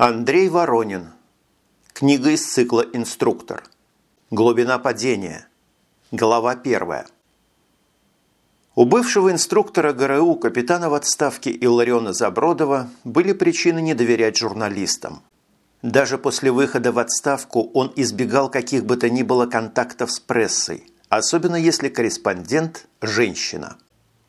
Андрей Воронин. Книга из цикла «Инструктор». Глубина падения. Глава первая. У бывшего инструктора ГРУ капитана в отставке Иллариона Забродова были причины не доверять журналистам. Даже после выхода в отставку он избегал каких бы то ни было контактов с прессой, особенно если корреспондент – женщина.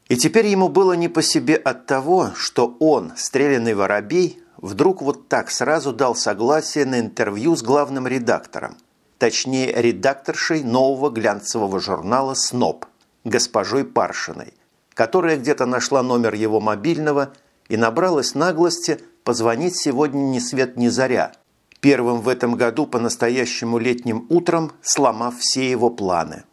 И теперь ему было не по себе от того, что он, стрелянный воробей, вдруг вот так сразу дал согласие на интервью с главным редактором, точнее редакторшей нового глянцевого журнала «СНОП», госпожой Паршиной, которая где-то нашла номер его мобильного и набралась наглости позвонить сегодня ни свет ни заря, первым в этом году по-настоящему летним утром сломав все его планы.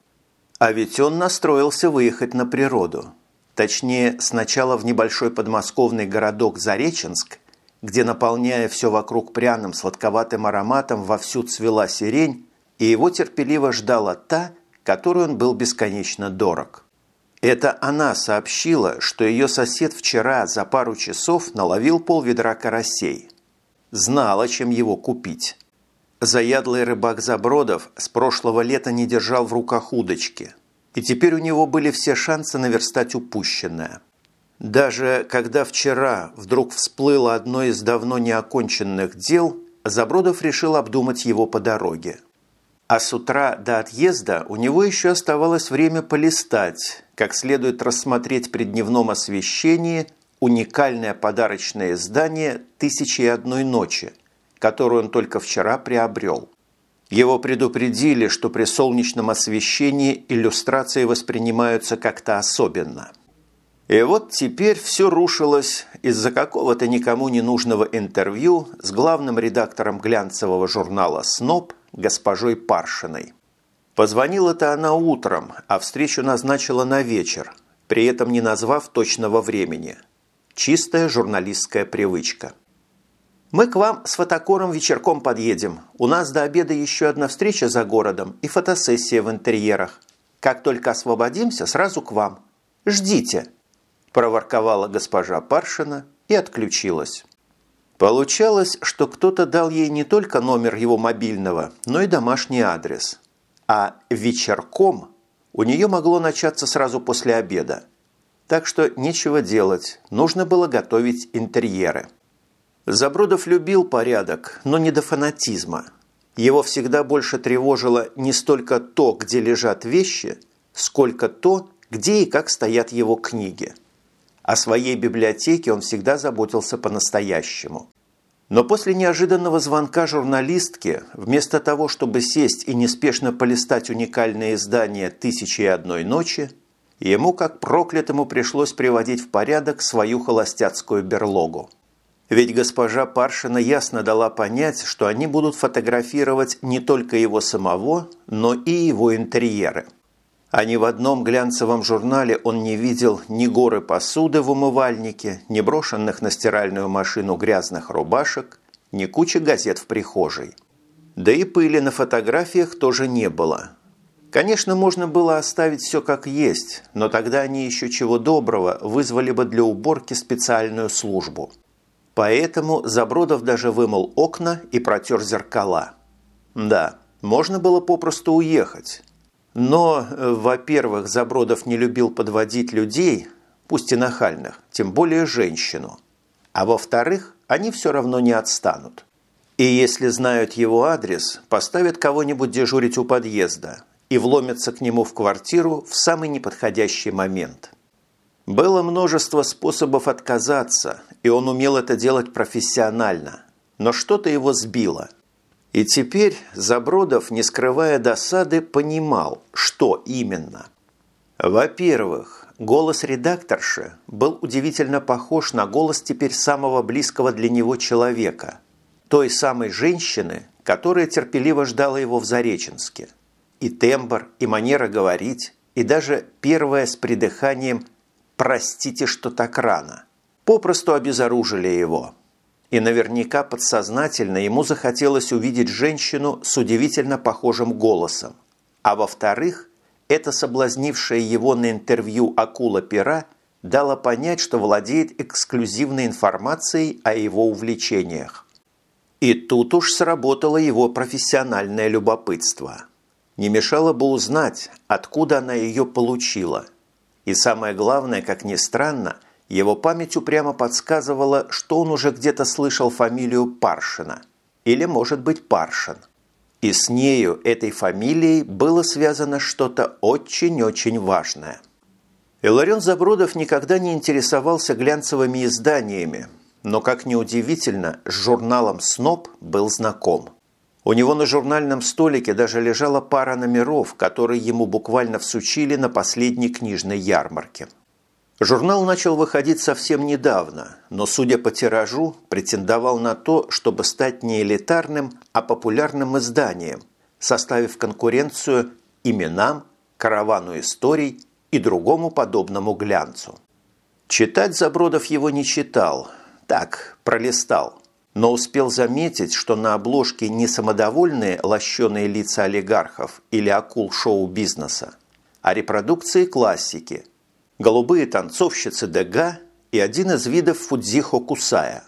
А ведь он настроился выехать на природу. Точнее, сначала в небольшой подмосковный городок Зареченск, где, наполняя все вокруг пряным сладковатым ароматом, вовсю цвела сирень, и его терпеливо ждала та, которой он был бесконечно дорог. Это она сообщила, что ее сосед вчера за пару часов наловил полведра карасей. Знала, чем его купить. Заядлый рыбак Забродов с прошлого лета не держал в руках удочки, и теперь у него были все шансы наверстать упущенное. Даже когда вчера вдруг всплыло одно из давно неоконченных дел, Забродов решил обдумать его по дороге. А с утра до отъезда у него еще оставалось время полистать, как следует рассмотреть при дневном освещении уникальное подарочное издание «Тысячи и одной ночи», которую он только вчера приобрел. Его предупредили, что при солнечном освещении иллюстрации воспринимаются как-то особенно – и вот теперь все рушилось из-за какого-то никому не нужного интервью с главным редактором глянцевого журнала «СНОП» госпожой Паршиной. Позвонила-то она утром, а встречу назначила на вечер, при этом не назвав точного времени. Чистая журналистская привычка. «Мы к вам с фотокором вечерком подъедем. У нас до обеда еще одна встреча за городом и фотосессия в интерьерах. Как только освободимся, сразу к вам. Ждите!» Проворковала госпожа Паршина и отключилась. Получалось, что кто-то дал ей не только номер его мобильного, но и домашний адрес. А вечерком у нее могло начаться сразу после обеда. Так что нечего делать, нужно было готовить интерьеры. Забродов любил порядок, но не до фанатизма. Его всегда больше тревожило не столько то, где лежат вещи, сколько то, где и как стоят его книги. О своей библиотеке он всегда заботился по-настоящему. Но после неожиданного звонка журналистки, вместо того, чтобы сесть и неспешно полистать уникальное издание «Тысячи и одной ночи», ему, как проклятому, пришлось приводить в порядок свою холостяцкую берлогу. Ведь госпожа Паршина ясно дала понять, что они будут фотографировать не только его самого, но и его интерьеры – а ни в одном глянцевом журнале он не видел ни горы посуды в умывальнике, ни брошенных на стиральную машину грязных рубашек, ни кучи газет в прихожей. Да и пыли на фотографиях тоже не было. Конечно, можно было оставить все как есть, но тогда они еще чего доброго вызвали бы для уборки специальную службу. Поэтому Забродов даже вымыл окна и протер зеркала. Да, можно было попросту уехать, но, э, во-первых, Забродов не любил подводить людей, пусть и нахальных, тем более женщину. А во-вторых, они все равно не отстанут. И если знают его адрес, поставят кого-нибудь дежурить у подъезда и вломятся к нему в квартиру в самый неподходящий момент. Было множество способов отказаться, и он умел это делать профессионально. Но что-то его сбило – и теперь Забродов, не скрывая досады, понимал, что именно. Во-первых, голос редакторши был удивительно похож на голос теперь самого близкого для него человека, той самой женщины, которая терпеливо ждала его в Зареченске. И тембр, и манера говорить, и даже первое с придыханием «простите, что так рано» попросту обезоружили его – и наверняка подсознательно ему захотелось увидеть женщину с удивительно похожим голосом. А во-вторых, это соблазнившая его на интервью акула-пера дала понять, что владеет эксклюзивной информацией о его увлечениях. И тут уж сработало его профессиональное любопытство. Не мешало бы узнать, откуда она ее получила. И самое главное, как ни странно, его память упрямо подсказывала, что он уже где-то слышал фамилию Паршина. Или, может быть, Паршин. И с нею, этой фамилией, было связано что-то очень-очень важное. Иларион Забродов никогда не интересовался глянцевыми изданиями, но, как ни удивительно, с журналом «Сноб» был знаком. У него на журнальном столике даже лежала пара номеров, которые ему буквально всучили на последней книжной ярмарке. Журнал начал выходить совсем недавно, но, судя по тиражу, претендовал на то, чтобы стать не элитарным, а популярным изданием, составив конкуренцию именам, каравану историй и другому подобному глянцу. Читать Забродов его не читал – так, пролистал. Но успел заметить, что на обложке не самодовольные лощеные лица олигархов или акул шоу-бизнеса, а репродукции классики, голубые танцовщицы Дега и один из видов Фудзихо Кусая.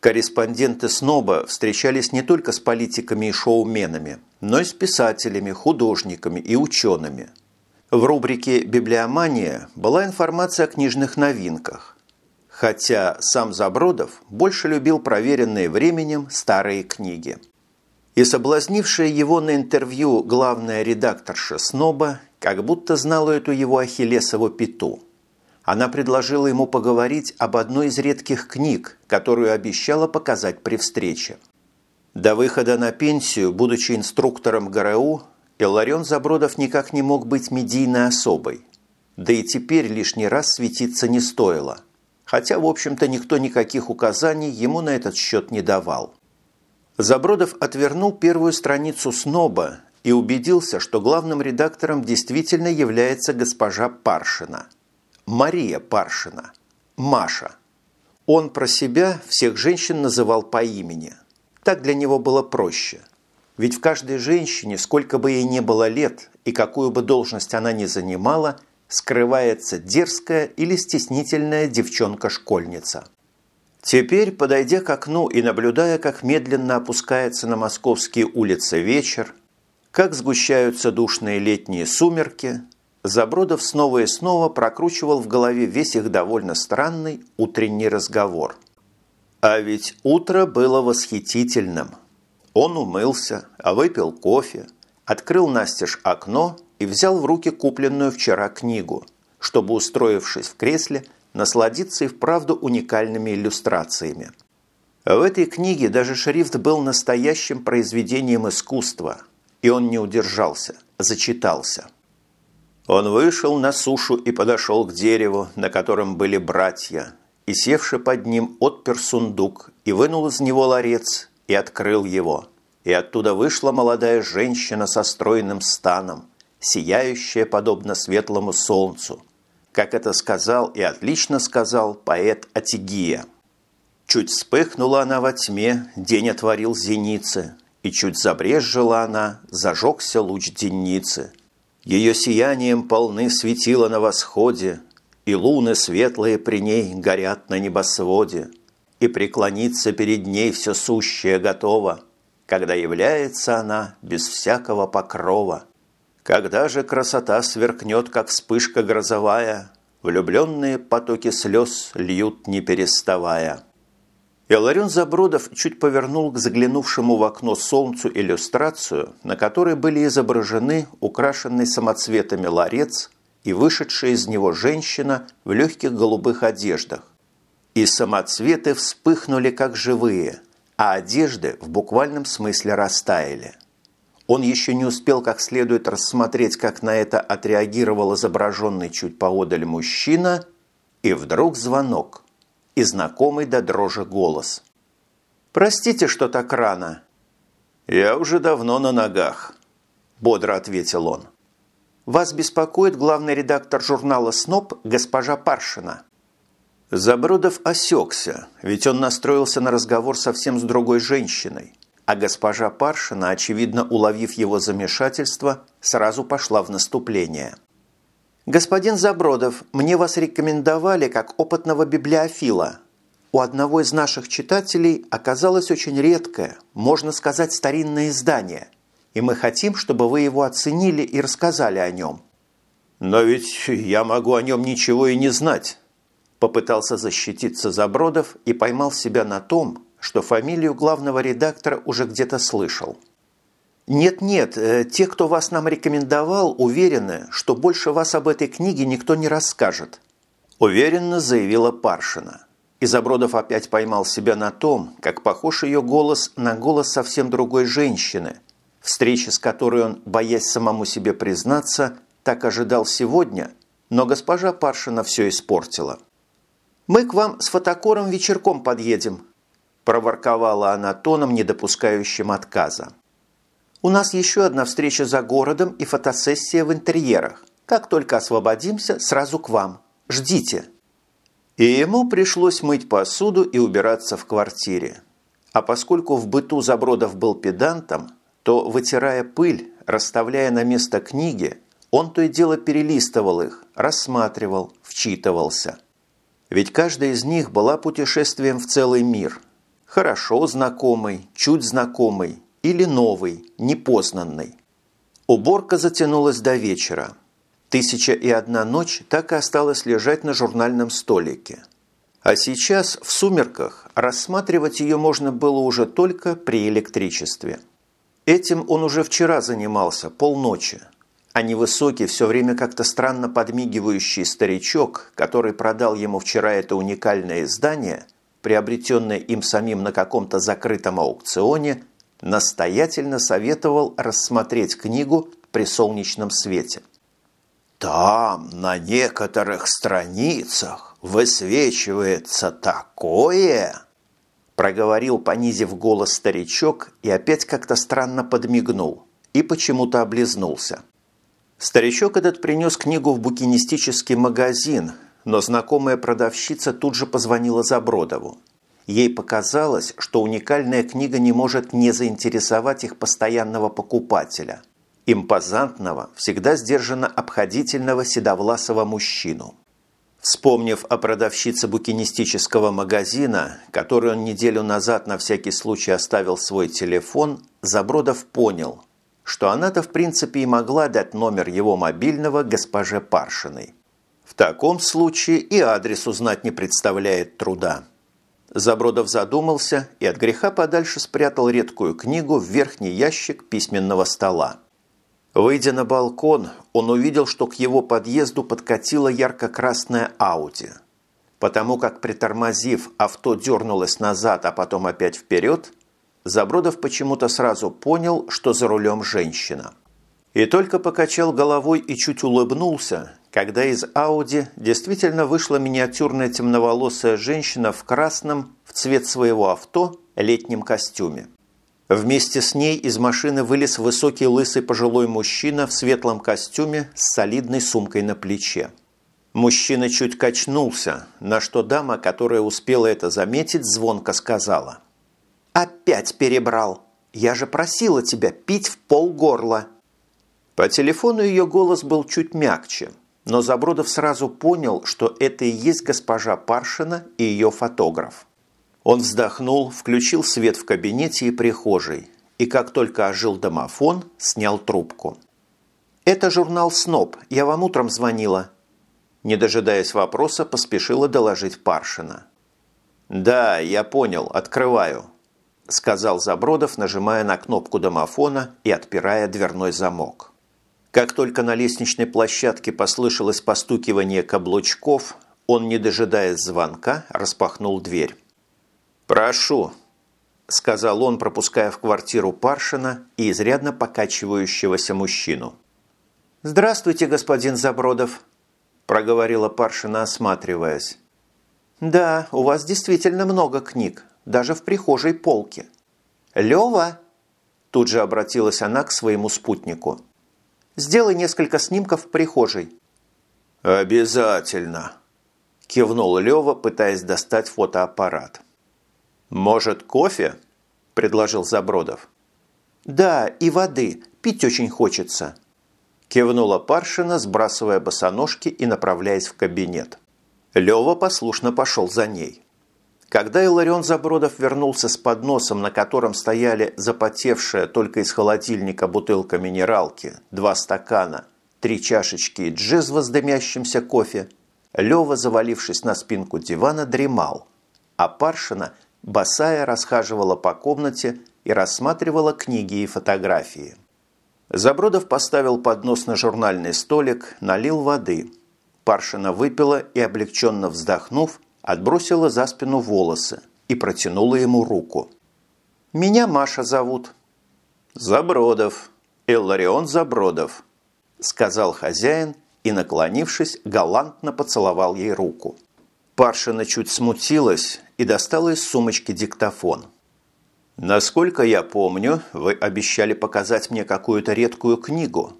Корреспонденты СНОБа встречались не только с политиками и шоуменами, но и с писателями, художниками и учеными. В рубрике «Библиомания» была информация о книжных новинках, хотя сам Забродов больше любил проверенные временем старые книги. И соблазнившая его на интервью главная редакторша Сноба как будто знала эту его Ахиллесову пету. Она предложила ему поговорить об одной из редких книг, которую обещала показать при встрече. До выхода на пенсию, будучи инструктором ГРУ, Иларион Забродов никак не мог быть медийной особой. Да и теперь лишний раз светиться не стоило – хотя, в общем-то, никто никаких указаний ему на этот счет не давал. Забродов отвернул первую страницу сноба и убедился, что главным редактором действительно является госпожа Паршина. Мария Паршина. Маша. Он про себя всех женщин называл по имени. Так для него было проще. Ведь в каждой женщине, сколько бы ей ни было лет и какую бы должность она ни занимала – скрывается дерзкая или стеснительная девчонка-школьница. Теперь, подойдя к окну и наблюдая, как медленно опускается на московские улицы вечер, как сгущаются душные летние сумерки, Забродов снова и снова прокручивал в голове весь их довольно странный утренний разговор. А ведь утро было восхитительным. Он умылся, выпил кофе, открыл настежь окно и взял в руки купленную вчера книгу, чтобы, устроившись в кресле, насладиться и вправду уникальными иллюстрациями. В этой книге даже шрифт был настоящим произведением искусства, и он не удержался, зачитался. Он вышел на сушу и подошел к дереву, на котором были братья, и, севший под ним, отпер сундук и вынул из него ларец и открыл его. И оттуда вышла молодая женщина со стройным станом, сияющая подобно светлому солнцу, как это сказал и отлично сказал поэт Атигия. Чуть вспыхнула она во тьме, день отворил зеницы, и чуть забрежжила она, зажегся луч денницы. Ее сиянием полны светила на восходе, и луны светлые при ней горят на небосводе, и преклониться перед ней все сущее готово, когда является она без всякого покрова. Когда же красота сверкнет, как вспышка грозовая, Влюбленные потоки слез льют не переставая. Иларион Забродов чуть повернул к заглянувшему в окно солнцу иллюстрацию, на которой были изображены украшенный самоцветами ларец и вышедшая из него женщина в легких голубых одеждах. И самоцветы вспыхнули как живые, а одежды в буквальном смысле растаяли – он еще не успел как следует рассмотреть, как на это отреагировал изображенный чуть поодаль мужчина, и вдруг звонок и знакомый до дрожи голос. «Простите, что так рано». «Я уже давно на ногах», – бодро ответил он. «Вас беспокоит главный редактор журнала «СНОП» госпожа Паршина». Забродов осекся, ведь он настроился на разговор совсем с другой женщиной – а госпожа Паршина, очевидно уловив его замешательство, сразу пошла в наступление. «Господин Забродов, мне вас рекомендовали как опытного библиофила. у одного из наших читателей оказалось очень редкое, можно сказать, старинное издание, и мы хотим, чтобы вы его оценили и рассказали о нем». «Но ведь я могу о нем ничего и не знать», – попытался защититься Забродов и поймал себя на том, что фамилию главного редактора уже где-то слышал. «Нет-нет, э, те, кто вас нам рекомендовал, уверены, что больше вас об этой книге никто не расскажет», – уверенно заявила Паршина. И Забродов опять поймал себя на том, как похож ее голос на голос совсем другой женщины, встречи с которой он, боясь самому себе признаться, так ожидал сегодня, но госпожа Паршина все испортила. «Мы к вам с фотокором вечерком подъедем», – проворковала она тоном, не допускающим отказа. «У нас еще одна встреча за городом и фотосессия в интерьерах. Как только освободимся, сразу к вам. Ждите». И ему пришлось мыть посуду и убираться в квартире. А поскольку в быту Забродов был педантом, то, вытирая пыль, расставляя на место книги, он то и дело перелистывал их, рассматривал, вчитывался. Ведь каждая из них была путешествием в целый мир. Хорошо знакомый, чуть знакомый или новый, непознанный. Уборка затянулась до вечера – Тысяча и одна ночь так и осталась лежать на журнальном столике. А сейчас, в сумерках, рассматривать ее можно было уже только при электричестве. Этим он уже вчера занимался, полночи. А невысокий, все время как-то странно подмигивающий старичок, который продал ему вчера это уникальное издание, приобретенное им самим на каком-то закрытом аукционе, настоятельно советовал рассмотреть книгу при солнечном свете – там на некоторых страницах высвечивается такое, проговорил, понизив голос старичок, и опять как-то странно подмигнул и почему-то облизнулся. Старичок этот принес книгу в букинистический магазин, но знакомая продавщица тут же позвонила Забродову. Ей показалось, что уникальная книга не может не заинтересовать их постоянного покупателя – импозантного, всегда сдержанно обходительного седовласого мужчину. Вспомнив о продавщице букинистического магазина, которой он неделю назад на всякий случай оставил свой телефон, Забродов понял, что она-то в принципе и могла дать номер его мобильного госпоже Паршиной. Таком случае и адрес узнать не представляет труда. Забродов задумался и от греха подальше спрятал редкую книгу в верхний ящик письменного стола. Выйдя на балкон, он увидел, что к его подъезду подкатила ярко-красная Ауди. Потому как, притормозив, авто дернулось назад, а потом опять вперед, Забродов почему-то сразу понял, что за рулем женщина. И только покачал головой и чуть улыбнулся, когда из Ауди действительно вышла миниатюрная темноволосая женщина в красном, в цвет своего авто, летнем костюме. Вместе с ней из машины вылез высокий лысый пожилой мужчина в светлом костюме с солидной сумкой на плече. Мужчина чуть качнулся, на что дама, которая успела это заметить, звонко сказала. «Опять перебрал! Я же просила тебя пить в полгорла!» По телефону ее голос был чуть мягче, но Забродов сразу понял, что это и есть госпожа Паршина и ее фотограф. Он вздохнул, включил свет в кабинете и прихожей, и как только ожил домофон, снял трубку. «Это журнал «Сноб», я вам утром звонила». Не дожидаясь вопроса, поспешила доложить Паршина. «Да, я понял, открываю», – сказал Забродов, нажимая на кнопку домофона и отпирая дверной замок. Как только на лестничной площадке послышалось постукивание каблучков, он, не дожидаясь звонка, распахнул дверь. «Прошу», – сказал он, пропуская в квартиру Паршина и изрядно покачивающегося мужчину. «Здравствуйте, господин Забродов», – проговорила Паршина, осматриваясь. «Да, у вас действительно много книг, даже в прихожей полке». «Лёва!» – тут же обратилась она к своему спутнику. «Сделай несколько снимков в прихожей». «Обязательно!» – кивнул Лёва, пытаясь достать фотоаппарат. «Может, кофе?» – предложил Забродов. «Да, и воды. Пить очень хочется», – кивнула Паршина, сбрасывая босоножки и направляясь в кабинет. Лева послушно пошел за ней. Когда Иларион Забродов вернулся с подносом, на котором стояли запотевшая только из холодильника бутылка минералки, два стакана, три чашечки и джезва с дымящимся кофе, Лева, завалившись на спинку дивана, дремал, а Паршина, босая, расхаживала по комнате и рассматривала книги и фотографии. Забродов поставил поднос на журнальный столик, налил воды. Паршина выпила и, облегченно вздохнув, отбросила за спину волосы и протянула ему руку. «Меня Маша зовут». «Забродов. Илларион Забродов», – сказал хозяин и, наклонившись, галантно поцеловал ей руку. Паршина чуть смутилась и достала из сумочки диктофон. «Насколько я помню, вы обещали показать мне какую-то редкую книгу»,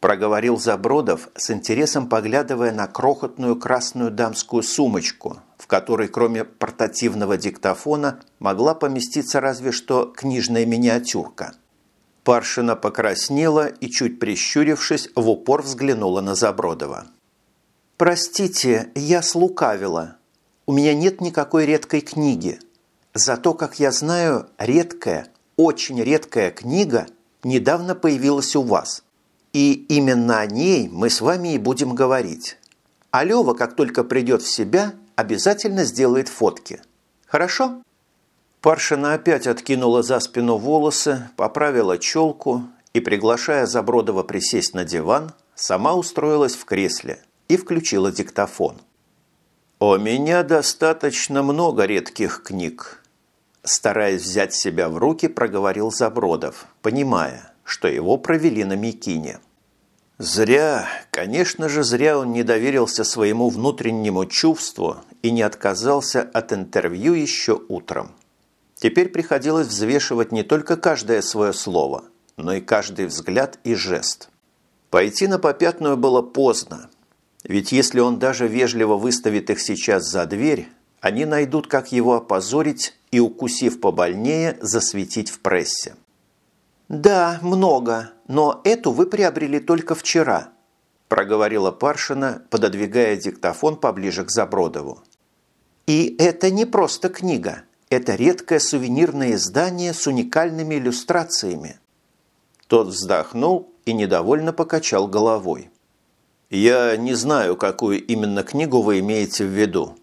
проговорил Забродов с интересом поглядывая на крохотную красную дамскую сумочку, которой кроме портативного диктофона могла поместиться разве что книжная миниатюрка. Паршина покраснела и, чуть прищурившись, в упор взглянула на Забродова. «Простите, я слукавила. У меня нет никакой редкой книги. Зато, как я знаю, редкая, очень редкая книга недавно появилась у вас. И именно о ней мы с вами и будем говорить. А Лёва, как только придет в себя, обязательно сделает фотки. Хорошо?» Паршина опять откинула за спину волосы, поправила челку и, приглашая Забродова присесть на диван, сама устроилась в кресле и включила диктофон. «У меня достаточно много редких книг», стараясь взять себя в руки, проговорил Забродов, понимая, что его провели на Микине. Зря, конечно же, зря он не доверился своему внутреннему чувству и не отказался от интервью еще утром. Теперь приходилось взвешивать не только каждое свое слово, но и каждый взгляд и жест. Пойти на попятную было поздно, ведь если он даже вежливо выставит их сейчас за дверь, они найдут, как его опозорить и, укусив побольнее, засветить в прессе. «Да, много, но эту вы приобрели только вчера», – проговорила Паршина, пододвигая диктофон поближе к Забродову. «И это не просто книга, это редкое сувенирное издание с уникальными иллюстрациями». Тот вздохнул и недовольно покачал головой. «Я не знаю, какую именно книгу вы имеете в виду».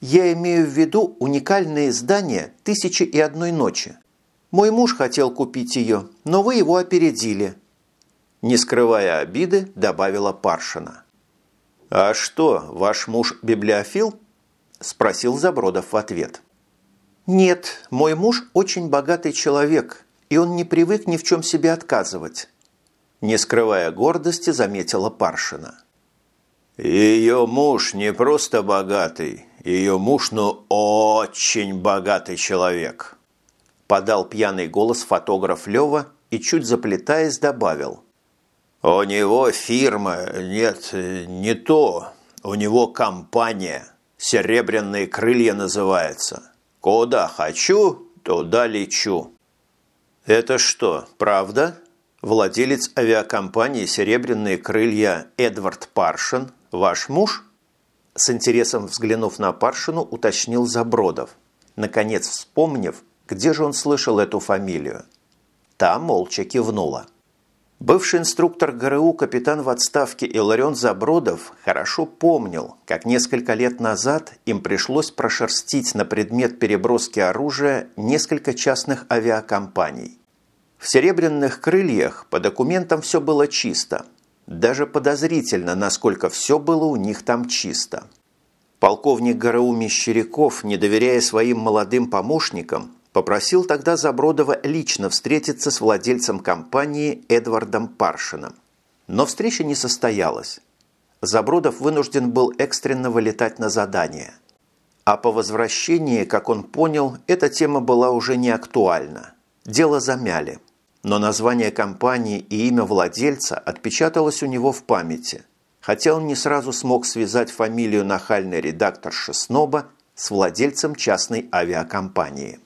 «Я имею в виду уникальное издание «Тысячи и одной ночи». Мой муж хотел купить ее, но вы его опередили». Не скрывая обиды, добавила Паршина. «А что, ваш муж библиофил?» – спросил Забродов в ответ. «Нет, мой муж очень богатый человек, и он не привык ни в чем себе отказывать», – не скрывая гордости, заметила Паршина. «Ее муж не просто богатый, ее муж, ну, очень богатый человек», подал пьяный голос фотограф Лева и, чуть заплетаясь, добавил. «У него фирма, нет, не то, у него компания, «Серебряные крылья» называется. Куда хочу, туда лечу». «Это что, правда?» Владелец авиакомпании «Серебряные крылья» Эдвард Паршин, ваш муж? С интересом взглянув на Паршину, уточнил Забродов, наконец вспомнив, где же он слышал эту фамилию. Та молча кивнула. Бывший инструктор ГРУ капитан в отставке Иларион Забродов хорошо помнил, как несколько лет назад им пришлось прошерстить на предмет переброски оружия несколько частных авиакомпаний. В «Серебряных крыльях» по документам все было чисто. Даже подозрительно, насколько все было у них там чисто. Полковник ГРУ Мещеряков, не доверяя своим молодым помощникам, Попросил тогда Забродова лично встретиться с владельцем компании Эдвардом Паршином. Но встреча не состоялась. Забродов вынужден был экстренно вылетать на задание. А по возвращении, как он понял, эта тема была уже не актуальна. Дело замяли. Но название компании и имя владельца отпечаталось у него в памяти, хотя он не сразу смог связать фамилию нахальной редакторши Сноба с владельцем частной авиакомпании.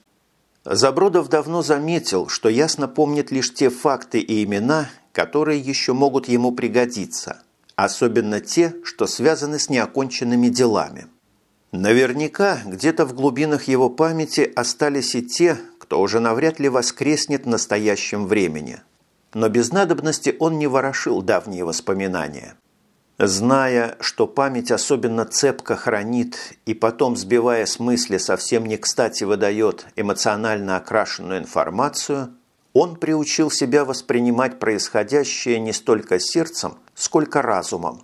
Забродов давно заметил, что ясно помнит лишь те факты и имена, которые еще могут ему пригодиться, особенно те, что связаны с неоконченными делами. Наверняка где-то в глубинах его памяти остались и те, кто уже навряд ли воскреснет в настоящем времени. Но без надобности он не ворошил давние воспоминания. Зная, что память особенно цепко хранит и потом, сбивая с мысли, совсем не кстати выдает эмоционально окрашенную информацию, он приучил себя воспринимать происходящее не столько сердцем, сколько разумом.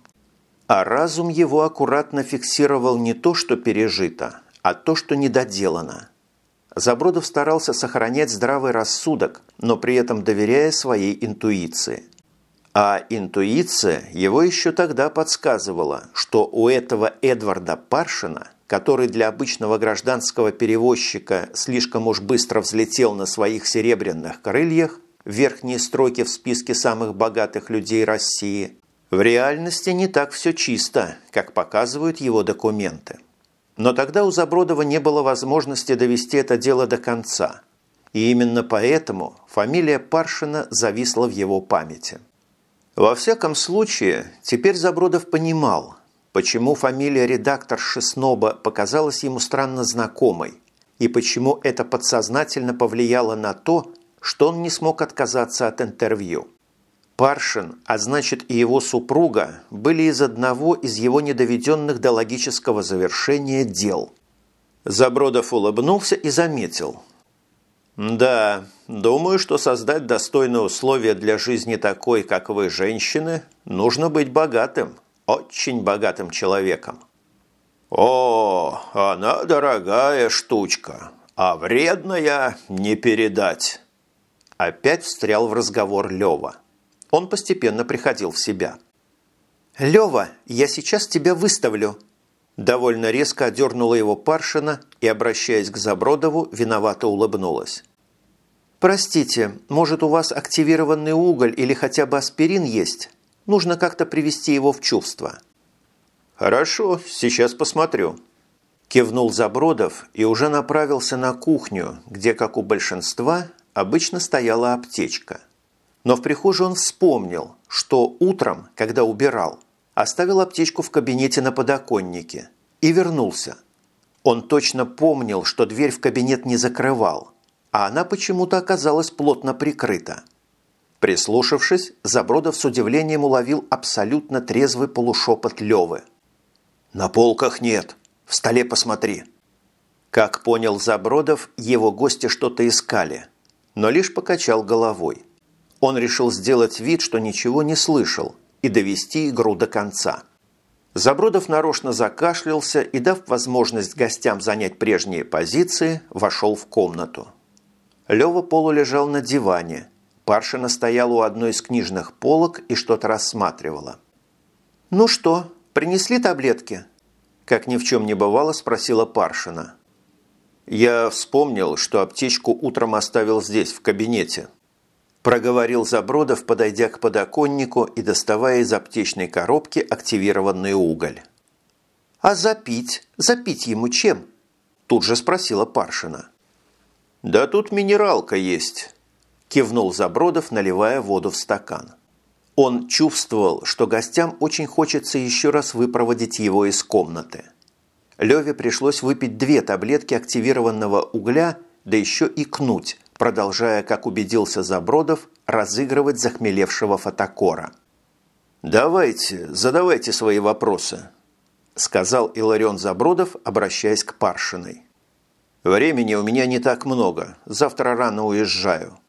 А разум его аккуратно фиксировал не то, что пережито, а то, что недоделано. Забродов старался сохранять здравый рассудок, но при этом доверяя своей интуиции – а интуиция его еще тогда подсказывала, что у этого Эдварда Паршина, который для обычного гражданского перевозчика слишком уж быстро взлетел на своих серебряных крыльях, верхние строки в списке самых богатых людей России, в реальности не так все чисто, как показывают его документы. Но тогда у Забродова не было возможности довести это дело до конца. И именно поэтому фамилия Паршина зависла в его памяти. Во всяком случае, теперь Забродов понимал, почему фамилия редакторши Сноба показалась ему странно знакомой, и почему это подсознательно повлияло на то, что он не смог отказаться от интервью. Паршин, а значит и его супруга, были из одного из его недоведенных до логического завершения дел. Забродов улыбнулся и заметил – «Да, думаю, что создать достойные условия для жизни такой, как вы, женщины, нужно быть богатым, очень богатым человеком». «О, она дорогая штучка, а вредная не передать». Опять встрял в разговор Лева. Он постепенно приходил в себя. «Лева, я сейчас тебя выставлю», Довольно резко одернула его Паршина и, обращаясь к Забродову, виновато улыбнулась. «Простите, может, у вас активированный уголь или хотя бы аспирин есть? Нужно как-то привести его в чувство». «Хорошо, сейчас посмотрю». Кивнул Забродов и уже направился на кухню, где, как у большинства, обычно стояла аптечка. Но в прихожей он вспомнил, что утром, когда убирал, оставил аптечку в кабинете на подоконнике и вернулся. Он точно помнил, что дверь в кабинет не закрывал, а она почему-то оказалась плотно прикрыта. Прислушавшись, Забродов с удивлением уловил абсолютно трезвый полушепот Левы. «На полках нет. В столе посмотри». Как понял Забродов, его гости что-то искали, но лишь покачал головой. Он решил сделать вид, что ничего не слышал, и довести игру до конца. Забродов нарочно закашлялся и, дав возможность гостям занять прежние позиции, вошел в комнату. Лева полулежал на диване. Паршина стояла у одной из книжных полок и что-то рассматривала. «Ну что, принесли таблетки?» Как ни в чем не бывало, спросила Паршина. «Я вспомнил, что аптечку утром оставил здесь, в кабинете», проговорил Забродов, подойдя к подоконнику и доставая из аптечной коробки активированный уголь. «А запить? Запить ему чем?» Тут же спросила Паршина. «Да тут минералка есть», – кивнул Забродов, наливая воду в стакан. Он чувствовал, что гостям очень хочется еще раз выпроводить его из комнаты. Леве пришлось выпить две таблетки активированного угля, да еще и кнуть, продолжая, как убедился Забродов, разыгрывать захмелевшего фотокора. «Давайте, задавайте свои вопросы», – сказал Иларион Забродов, обращаясь к Паршиной. «Времени у меня не так много. Завтра рано уезжаю».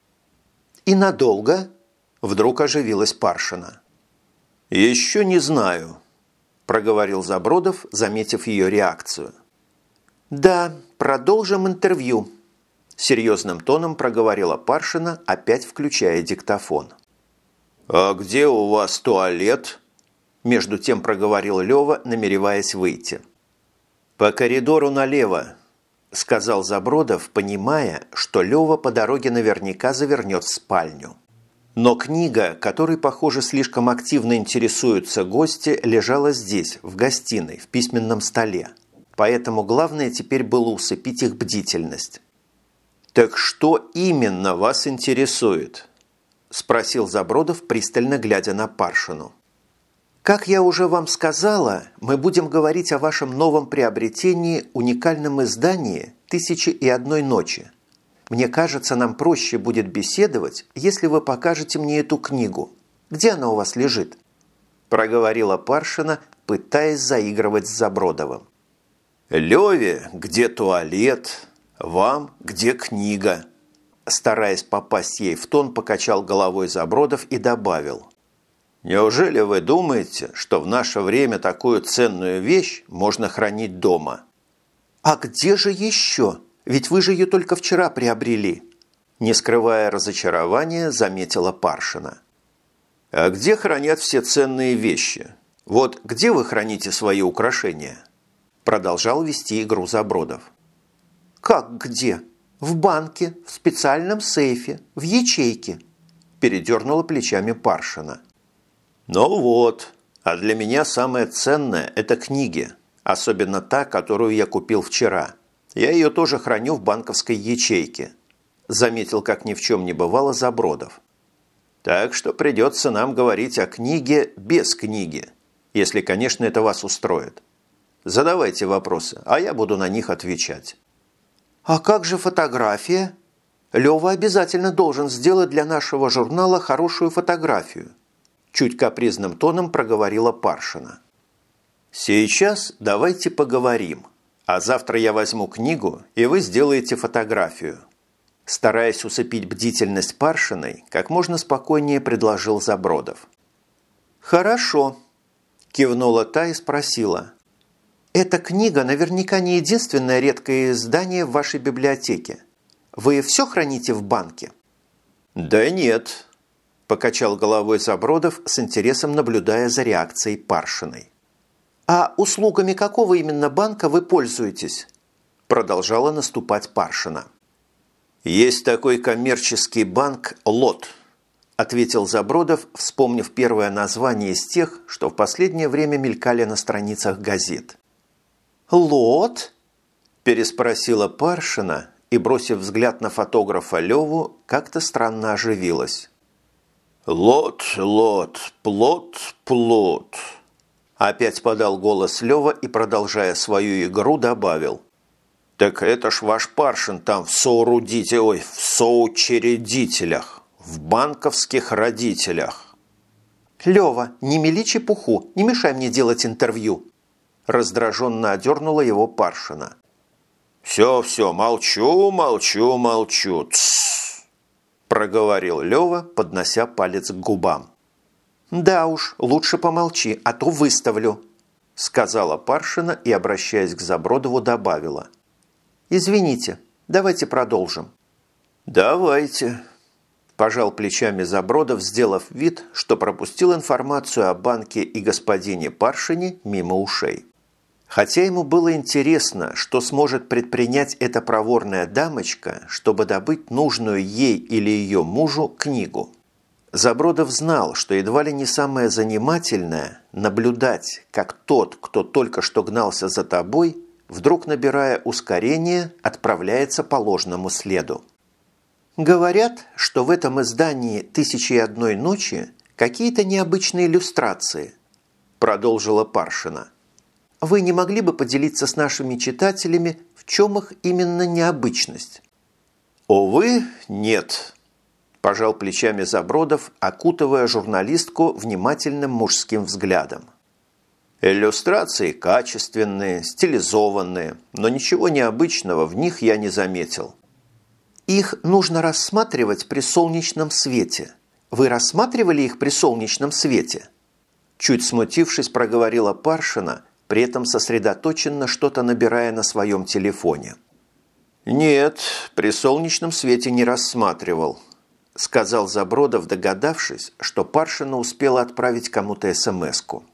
«И надолго?» – вдруг оживилась Паршина. «Еще не знаю», – проговорил Забродов, заметив ее реакцию. «Да, продолжим интервью», Серьезным тоном проговорила Паршина, опять включая диктофон. «А где у вас туалет?» Между тем проговорил Лева, намереваясь выйти. «По коридору налево», – сказал Забродов, понимая, что Лева по дороге наверняка завернет в спальню. Но книга, которой, похоже, слишком активно интересуются гости, лежала здесь, в гостиной, в письменном столе. Поэтому главное теперь было усыпить их бдительность. «Так что именно вас интересует?» – спросил Забродов, пристально глядя на Паршину. Как я уже вам сказала, мы будем говорить о вашем новом приобретении уникальном издании «Тысячи и одной ночи». Мне кажется, нам проще будет беседовать, если вы покажете мне эту книгу. Где она у вас лежит?» Проговорила Паршина, пытаясь заигрывать с Забродовым. «Леве, где туалет? Вам, где книга?» Стараясь попасть ей в тон, покачал головой Забродов и добавил. «Неужели вы думаете, что в наше время такую ценную вещь можно хранить дома?» «А где же еще? Ведь вы же ее только вчера приобрели!» Не скрывая разочарования, заметила Паршина. «А где хранят все ценные вещи? Вот где вы храните свои украшения?» Продолжал вести игру Забродов. «Как где? В банке, в специальном сейфе, в ячейке», передернула плечами Паршина. «Ну вот, а для меня самое ценное – это книги, особенно та, которую я купил вчера. Я ее тоже храню в банковской ячейке», – заметил, как ни в чем не бывало, Забродов. «Так что придется нам говорить о книге без книги, если, конечно, это вас устроит. Задавайте вопросы, а я буду на них отвечать». «А как же фотография? Лева обязательно должен сделать для нашего журнала хорошую фотографию», чуть капризным тоном проговорила Паршина. «Сейчас давайте поговорим, а завтра я возьму книгу, и вы сделаете фотографию». Стараясь усыпить бдительность Паршиной, как можно спокойнее предложил Забродов. «Хорошо», – кивнула та и спросила. Эта книга наверняка не единственное редкое издание в вашей библиотеке. Вы все храните в банке? Да нет, покачал головой Забродов с интересом наблюдая за реакцией Паршиной. А услугами какого именно банка вы пользуетесь? Продолжала наступать Паршина. Есть такой коммерческий банк «Лот», ответил Забродов, вспомнив первое название из тех, что в последнее время мелькали на страницах газет. «Лот?» – переспросила Паршина и, бросив взгляд на фотографа Леву, как-то странно оживилась. «Лот, лот, плот, плот!» Опять подал голос Лева и, продолжая свою игру, добавил. «Так это ж ваш Паршин там в соорудите, ой, в соучредителях, в банковских родителях». «Лева, не мели чепуху, не мешай мне делать интервью», Раздраженно одернула его Паршина. «Все, все, молчу, молчу, молчу. Тссс!» Проговорил Лева, поднося палец к губам. «Да уж, лучше помолчи, а то выставлю», сказала Паршина и, обращаясь к Забродову, добавила. «Извините, давайте продолжим». «Давайте», – пожал плечами Забродов, сделав вид, что пропустил информацию о банке и господине Паршине мимо ушей. Хотя ему было интересно, что сможет предпринять эта проворная дамочка, чтобы добыть нужную ей или ее мужу книгу. Забродов знал, что едва ли не самое занимательное – наблюдать, как тот, кто только что гнался за тобой, вдруг набирая ускорение, отправляется по ложному следу. Говорят, что в этом издании «Тысячи и одной ночи» какие-то необычные иллюстрации, продолжила Паршина. Вы не могли бы поделиться с нашими читателями, в чем их именно необычность? Увы, нет, пожал плечами Забродов, окутывая журналистку внимательным мужским взглядом. Иллюстрации качественные, стилизованные, но ничего необычного в них я не заметил. Их нужно рассматривать при солнечном свете. Вы рассматривали их при солнечном свете? Чуть смутившись, проговорила Паршина, при этом сосредоточенно что-то набирая на своем телефоне. «Нет, при солнечном свете не рассматривал», – сказал Забродов, догадавшись, что Паршина успела отправить кому-то СМС-ку.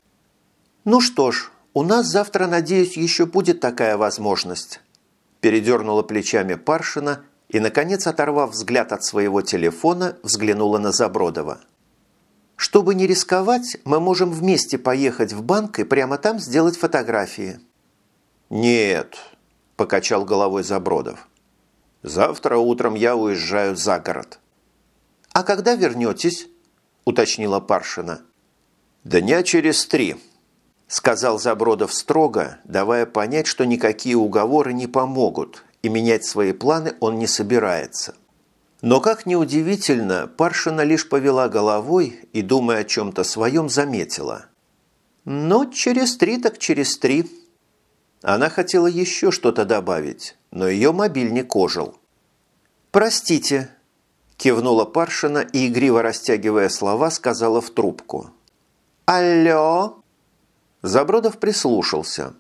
«Ну что ж, у нас завтра, надеюсь, еще будет такая возможность», – передернула плечами Паршина и, наконец, оторвав взгляд от своего телефона, взглянула на Забродова. Чтобы не рисковать, мы можем вместе поехать в банк и прямо там сделать фотографии». «Нет», – покачал головой Забродов. «Завтра утром я уезжаю за город». «А когда вернетесь?» – уточнила Паршина. «Дня через три», – сказал Забродов строго, давая понять, что никакие уговоры не помогут, и менять свои планы он не собирается. Но, как ни удивительно, Паршина лишь повела головой и, думая о чем-то своем, заметила. «Ну, через три так через три». Она хотела еще что-то добавить, но ее мобильник ожил. «Простите», – кивнула Паршина и, игриво растягивая слова, сказала в трубку. «Алло?» Забродов прислушался.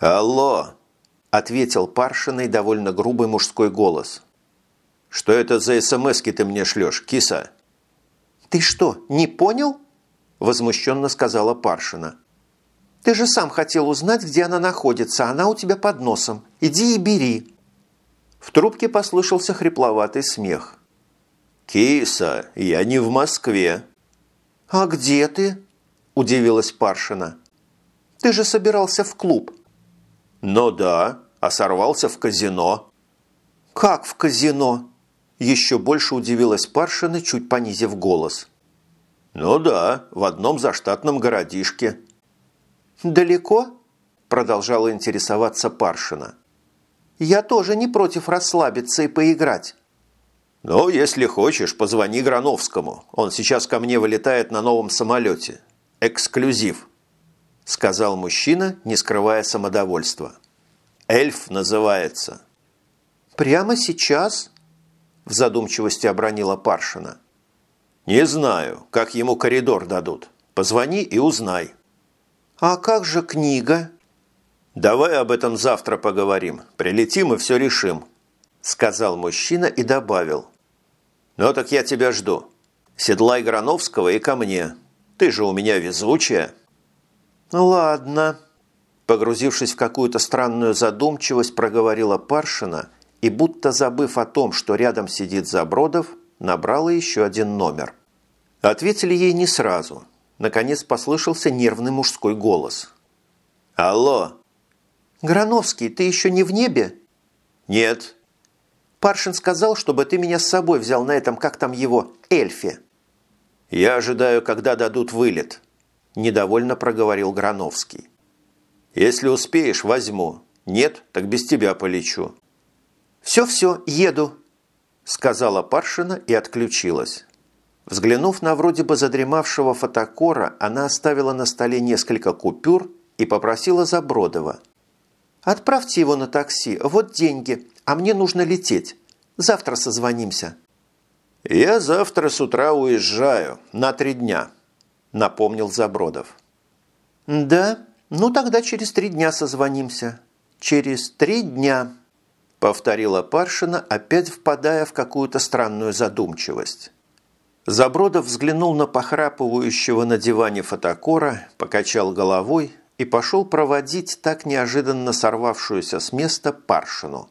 «Алло!» – ответил Паршиной довольно грубый мужской голос. «Что это за СМСки ты мне шлешь, киса?» «Ты что, не понял?» – возмущенно сказала Паршина. «Ты же сам хотел узнать, где она находится, она у тебя под носом. Иди и бери». В трубке послышался хрипловатый смех. «Киса, я не в Москве». «А где ты?» – удивилась Паршина. «Ты же собирался в клуб». «Ну да, а сорвался в казино». «Как в казино?» Еще больше удивилась Паршина, чуть понизив голос. «Ну да, в одном заштатном городишке». «Далеко?» – продолжала интересоваться Паршина. Я тоже не против расслабиться и поиграть. Ну, если хочешь, позвони Грановскому. Он сейчас ко мне вылетает на новом самолете. Эксклюзив, сказал мужчина, не скрывая самодовольства. Эльф называется. Прямо сейчас? В задумчивости обронила Паршина. Не знаю, как ему коридор дадут. Позвони и узнай. А как же книга? «Давай об этом завтра поговорим. Прилетим и все решим», – сказал мужчина и добавил. «Ну так я тебя жду. Седлай Грановского и ко мне. Ты же у меня везучая». «Ладно», – погрузившись в какую-то странную задумчивость, проговорила Паршина и, будто забыв о том, что рядом сидит Забродов, набрала еще один номер. Ответили ей не сразу. Наконец послышался нервный мужской голос. «Алло!» «Грановский, ты еще не в небе?» «Нет». «Паршин сказал, чтобы ты меня с собой взял на этом, как там его, эльфе». «Я ожидаю, когда дадут вылет», – недовольно проговорил Грановский. «Если успеешь, возьму. Нет, так без тебя полечу». «Все-все, еду», – сказала Паршина и отключилась. Взглянув на вроде бы задремавшего фотокора, она оставила на столе несколько купюр и попросила Забродова – Отправьте его на такси, вот деньги, а мне нужно лететь. Завтра созвонимся». «Я завтра с утра уезжаю, на три дня», – напомнил Забродов. «Да? Ну тогда через три дня созвонимся. Через три дня», – повторила Паршина, опять впадая в какую-то странную задумчивость. Забродов взглянул на похрапывающего на диване фотокора, покачал головой и пошел проводить так неожиданно сорвавшуюся с места Паршину.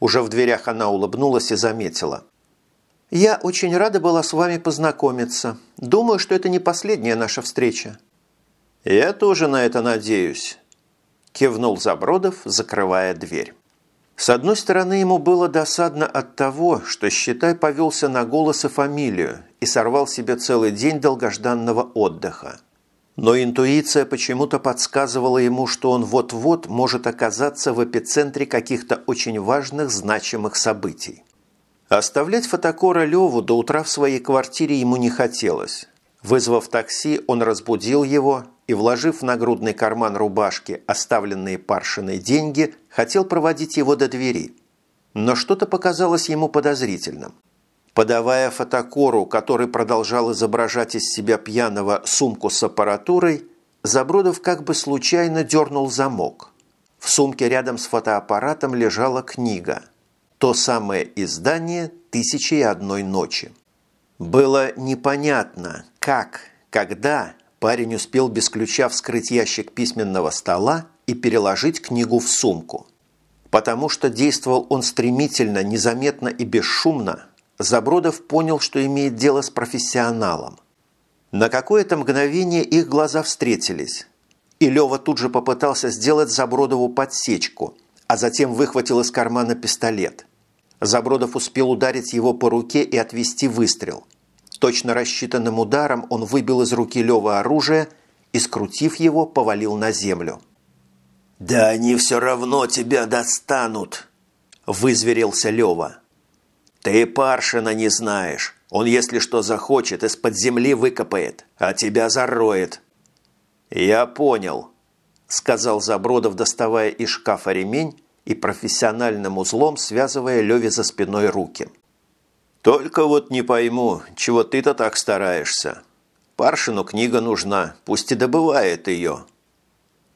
Уже в дверях она улыбнулась и заметила. «Я очень рада была с вами познакомиться. Думаю, что это не последняя наша встреча». «Я тоже на это надеюсь», – кивнул Забродов, закрывая дверь. С одной стороны, ему было досадно от того, что, считай, повелся на голос и фамилию и сорвал себе целый день долгожданного отдыха. Но интуиция почему-то подсказывала ему, что он вот-вот может оказаться в эпицентре каких-то очень важных, значимых событий. Оставлять фотокора Леву до утра в своей квартире ему не хотелось. Вызвав такси, он разбудил его и, вложив в нагрудный карман рубашки оставленные паршиной деньги, хотел проводить его до двери. Но что-то показалось ему подозрительным. Подавая фотокору, который продолжал изображать из себя пьяного сумку с аппаратурой, Забродов как бы случайно дернул замок. В сумке рядом с фотоаппаратом лежала книга. То самое издание «Тысячи и одной ночи». Было непонятно, как, когда парень успел без ключа вскрыть ящик письменного стола и переложить книгу в сумку. Потому что действовал он стремительно, незаметно и бесшумно, Забродов понял, что имеет дело с профессионалом. На какое-то мгновение их глаза встретились, и Лева тут же попытался сделать Забродову подсечку, а затем выхватил из кармана пистолет. Забродов успел ударить его по руке и отвести выстрел. Точно рассчитанным ударом он выбил из руки Лева оружие и, скрутив его, повалил на землю. «Да они все равно тебя достанут!» – вызверился Лева. «Ты Паршина не знаешь. Он, если что захочет, из-под земли выкопает, а тебя зароет». «Я понял», – сказал Забродов, доставая из шкафа ремень и профессиональным узлом связывая Леве за спиной руки. «Только вот не пойму, чего ты-то так стараешься. Паршину книга нужна, пусть и добывает ее».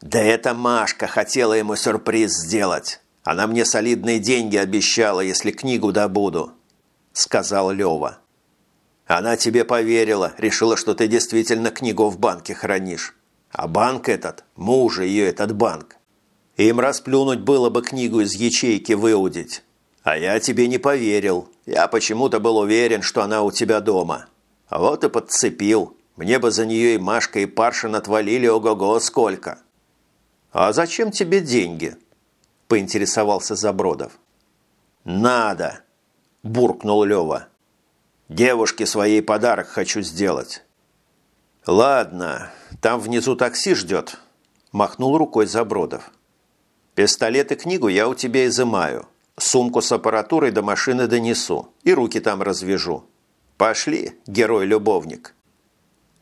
«Да это Машка хотела ему сюрприз сделать. Она мне солидные деньги обещала, если книгу добуду», – сказал Лева. Она тебе поверила, решила, что ты действительно книгу в банке хранишь. А банк этот, мужа ее этот банк. Им расплюнуть было бы книгу из ячейки выудить. А я тебе не поверил. Я почему-то был уверен, что она у тебя дома. Вот и подцепил. Мне бы за нее и Машка, и Паршин отвалили ого-го сколько. «А зачем тебе деньги?» – поинтересовался Забродов. «Надо!» – буркнул Лева. Девушке своей подарок хочу сделать». «Ладно, там внизу такси ждет», – махнул рукой Забродов. «Пистолет и книгу я у тебя изымаю. Сумку с аппаратурой до машины донесу и руки там развяжу. Пошли, герой-любовник».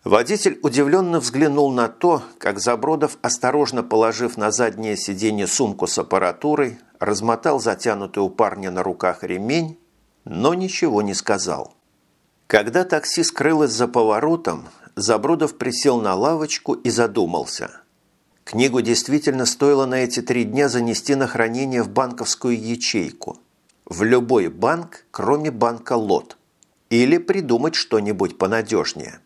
Водитель удивленно взглянул на то, как Забродов, осторожно положив на заднее сиденье сумку с аппаратурой, размотал затянутый у парня на руках ремень, но ничего не сказал. Когда такси скрылось за поворотом, Забродов присел на лавочку и задумался. Книгу действительно стоило на эти три дня занести на хранение в банковскую ячейку. В любой банк, кроме банка ЛОТ. Или придумать что-нибудь понадежнее.